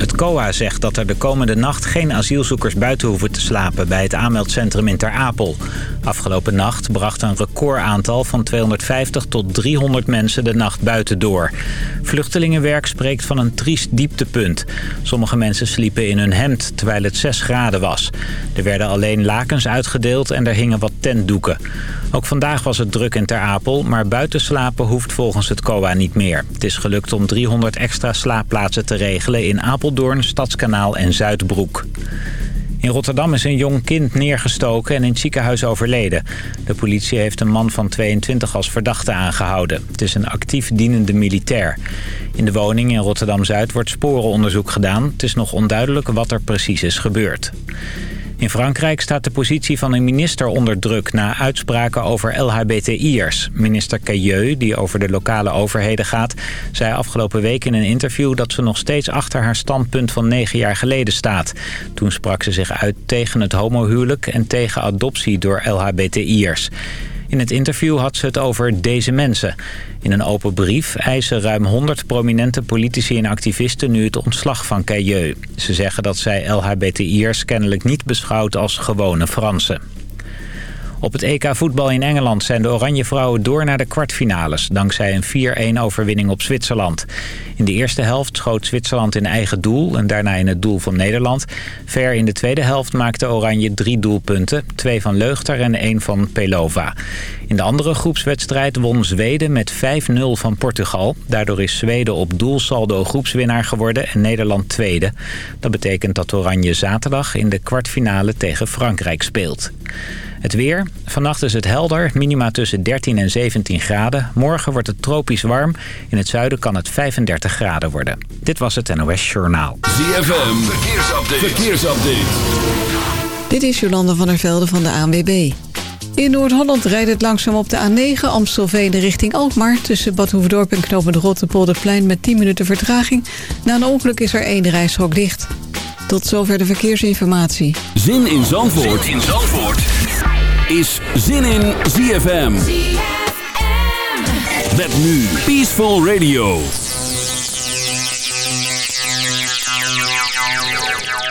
Het COA zegt dat er de komende nacht geen asielzoekers buiten hoeven te slapen... bij het aanmeldcentrum in Ter Apel. Afgelopen nacht bracht een recordaantal van 250 tot 300 mensen de nacht buiten door. Vluchtelingenwerk spreekt van een triest dieptepunt. Sommige mensen sliepen in hun hemd terwijl het 6 graden was. Er werden alleen lakens uitgedeeld en er hingen wat tentdoeken. Ook vandaag was het druk in Ter Apel, maar buiten slapen hoeft volgens het COA niet meer. Het is gelukt om 300 extra slaapplaatsen te regelen in Apeldoorn, Stadskanaal en Zuidbroek. In Rotterdam is een jong kind neergestoken en in het ziekenhuis overleden. De politie heeft een man van 22 als verdachte aangehouden. Het is een actief dienende militair. In de woning in Rotterdam-Zuid wordt sporenonderzoek gedaan. Het is nog onduidelijk wat er precies is gebeurd. In Frankrijk staat de positie van een minister onder druk... na uitspraken over LHBTI'ers. Minister Cailleux, die over de lokale overheden gaat... zei afgelopen week in een interview... dat ze nog steeds achter haar standpunt van negen jaar geleden staat. Toen sprak ze zich uit tegen het homohuwelijk... en tegen adoptie door LHBTI'ers. In het interview had ze het over deze mensen. In een open brief eisen ruim 100 prominente politici en activisten nu het ontslag van Cailleux. Ze zeggen dat zij LHBTI'ers kennelijk niet beschouwt als gewone Fransen. Op het EK voetbal in Engeland zijn de Oranje Vrouwen door naar de kwartfinales... dankzij een 4-1 overwinning op Zwitserland. In de eerste helft schoot Zwitserland in eigen doel... en daarna in het doel van Nederland. Ver in de tweede helft maakte Oranje drie doelpunten. Twee van Leugter en één van Pelova. In de andere groepswedstrijd won Zweden met 5-0 van Portugal. Daardoor is Zweden op doelsaldo groepswinnaar geworden en Nederland tweede. Dat betekent dat Oranje zaterdag in de kwartfinale tegen Frankrijk speelt. Het weer. Vannacht is het helder. Minima tussen 13 en 17 graden. Morgen wordt het tropisch warm. In het zuiden kan het 35 graden worden. Dit was het NOS Journaal. ZFM. Verkeersupdate. Verkeersupdate. Dit is Jolanda van der Velde van de ANWB. In Noord-Holland rijdt het langzaam op de A9 Amstelveen richting Alkmaar... tussen Bad Hoefdorp en Knopend Rotterpolderplein met 10 minuten vertraging. Na een ongeluk is er één rijstrook dicht. Tot zover de verkeersinformatie. Zin in Zandvoort, zin in Zandvoort. is Zin in ZFM. ZFM. Met nu Peaceful Radio.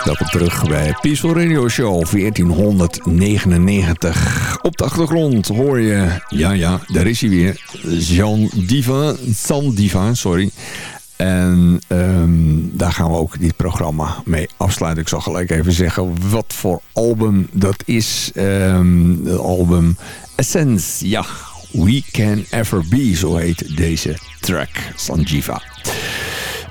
Welkom terug bij Peaceful Radio Show 1499. Op de achtergrond hoor je, ja ja, daar is hij weer, Jean Diva, San Diva, sorry. En um, daar gaan we ook dit programma mee afsluiten. Ik zal gelijk even zeggen wat voor album dat is. Um, het album Essence, ja. We Can Ever Be, zo heet deze track, Sanjiva.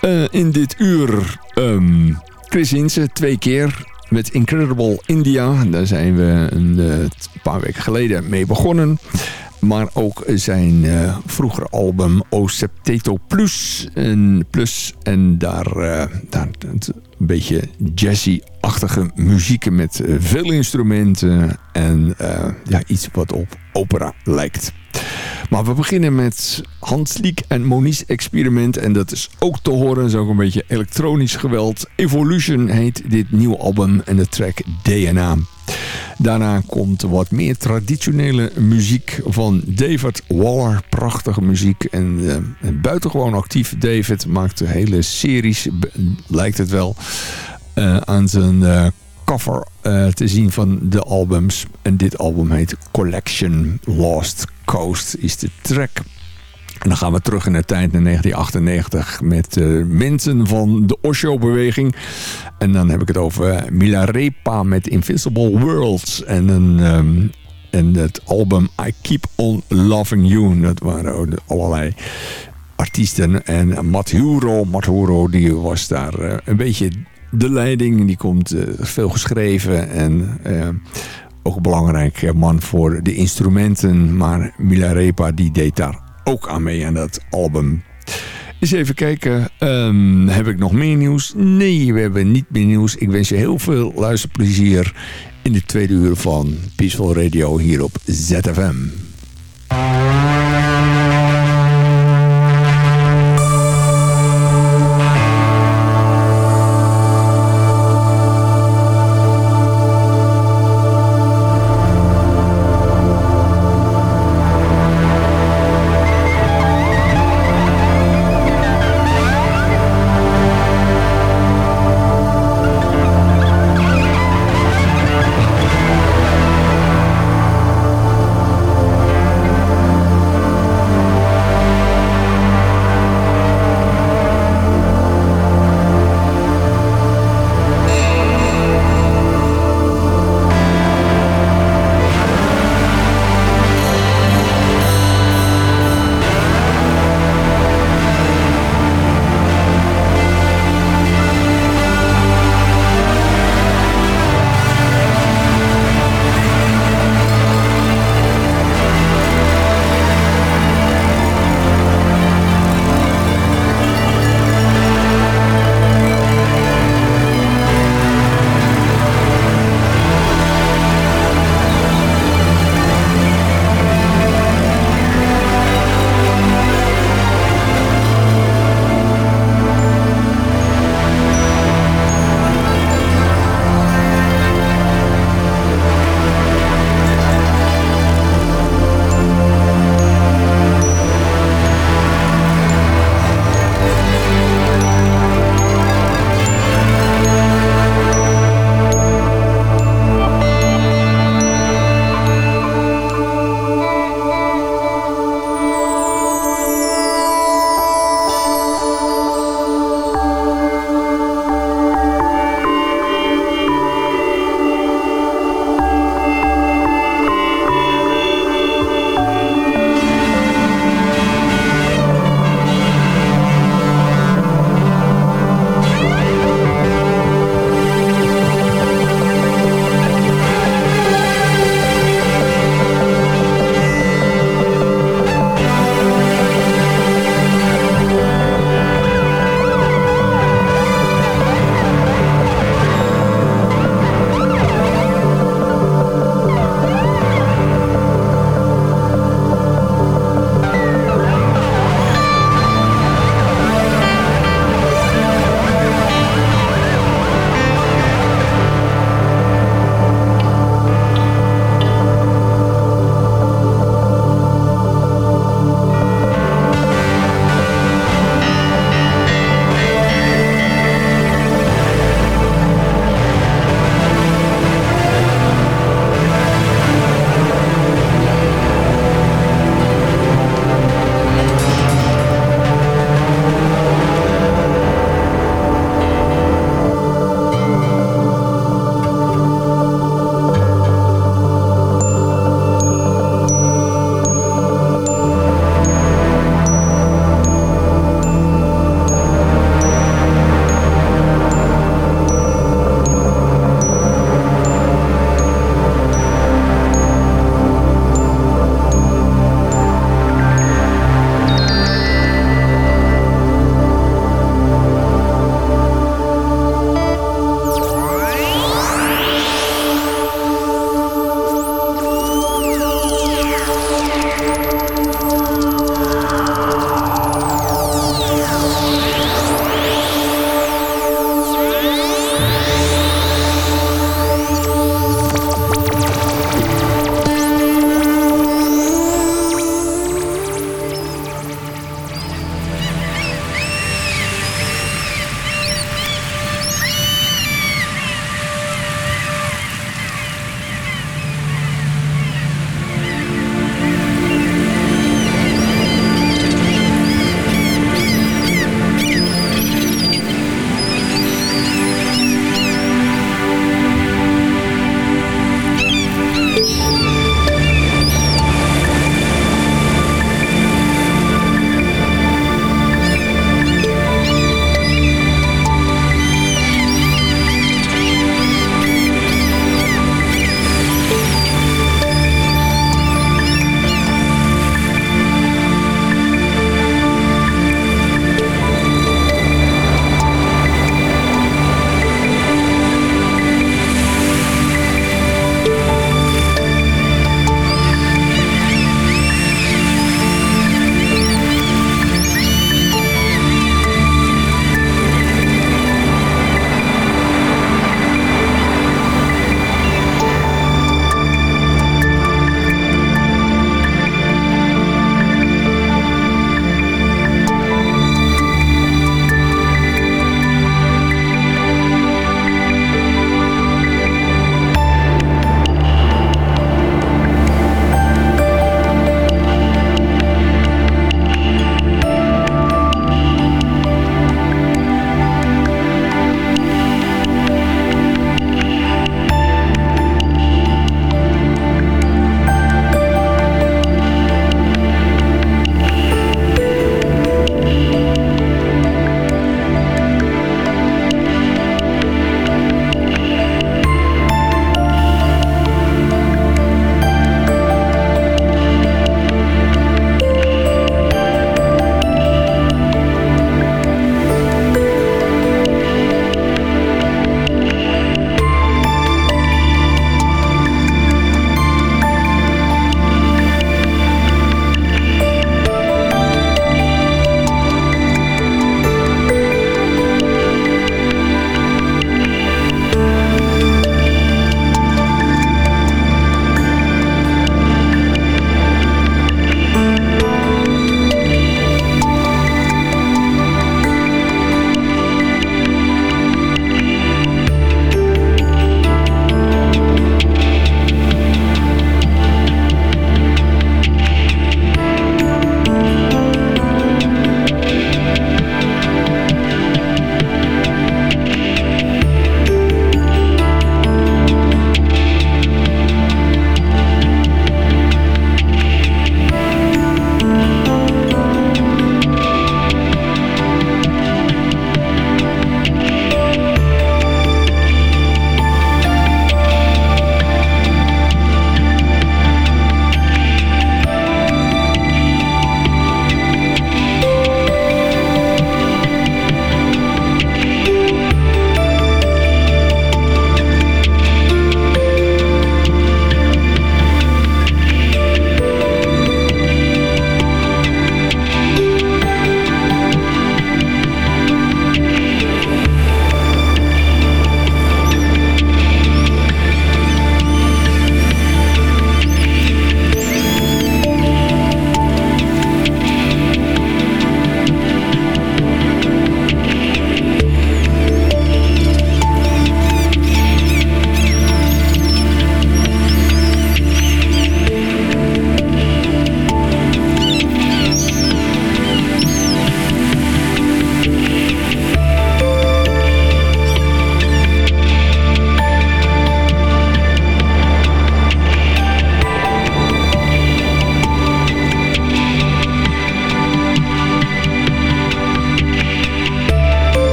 Uh, in dit uur um, Chris Inse twee keer met Incredible India. Daar zijn we een, een paar weken geleden mee begonnen. Maar ook zijn uh, vroegere album O Plus. En, plus, en daar, uh, daar een beetje jazzy-achtige muziek met uh, veel instrumenten. En ja, iets wat op opera lijkt. Maar we beginnen met Hans Liek en Moniz Experiment. En dat is ook te horen. Is ook een beetje elektronisch geweld. Evolution heet dit nieuwe album en de track DNA. Daarna komt wat meer traditionele muziek van David Waller. Prachtige muziek en uh, buitengewoon actief. David maakt hele series, lijkt het wel, uh, aan zijn uh, cover te zien van de albums. En dit album heet Collection Lost Coast is de track. En dan gaan we terug in de tijd naar 1998 met mensen van de Osho-beweging. En dan heb ik het over Milarepa met Invisible Worlds. En, een, um, en het album I Keep On Loving You. Dat waren allerlei artiesten. En Mathuro, Mathuro die was daar een beetje de leiding. Die komt uh, veel geschreven en ook een belangrijk man voor de instrumenten. Maar Milarepa die deed daar ook aan mee aan dat album. Eens even kijken, um, heb ik nog meer nieuws? Nee, we hebben niet meer nieuws. Ik wens je heel veel luisterplezier in de tweede uur van Peaceful Radio hier op ZFM.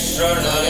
extraordinary.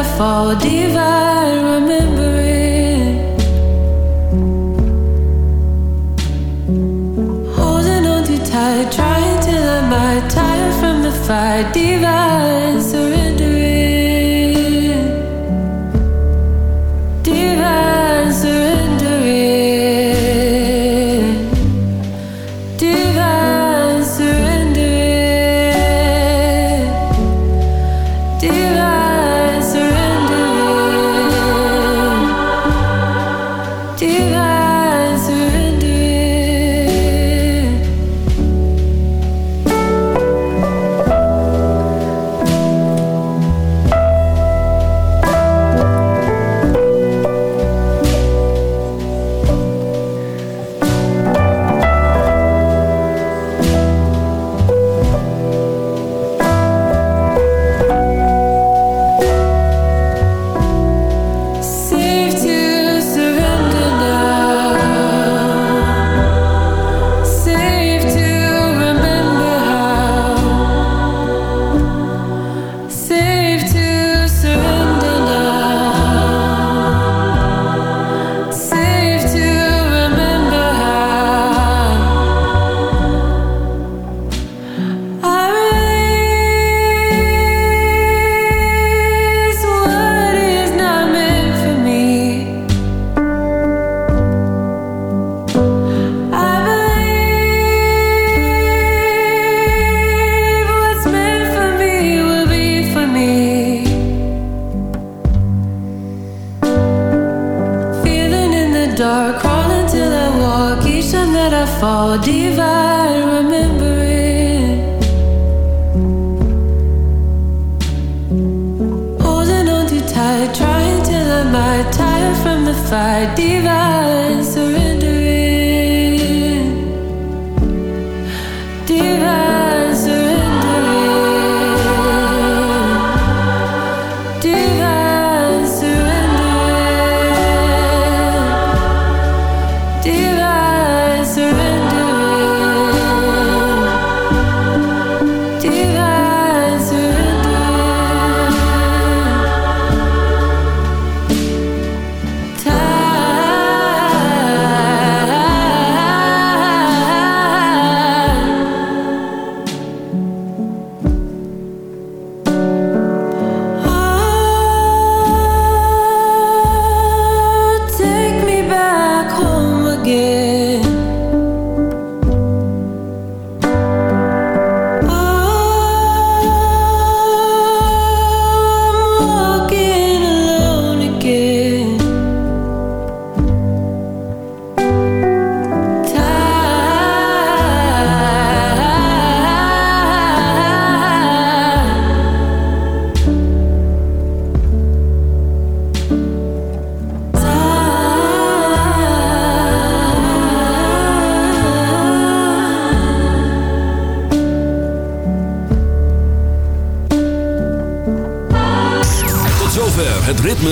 For divine remembering. Holding on too tight, trying to let my tire from the fire, divine. Fall, divine remembering. Holding on too tight, trying till I might tire from the fight. Divine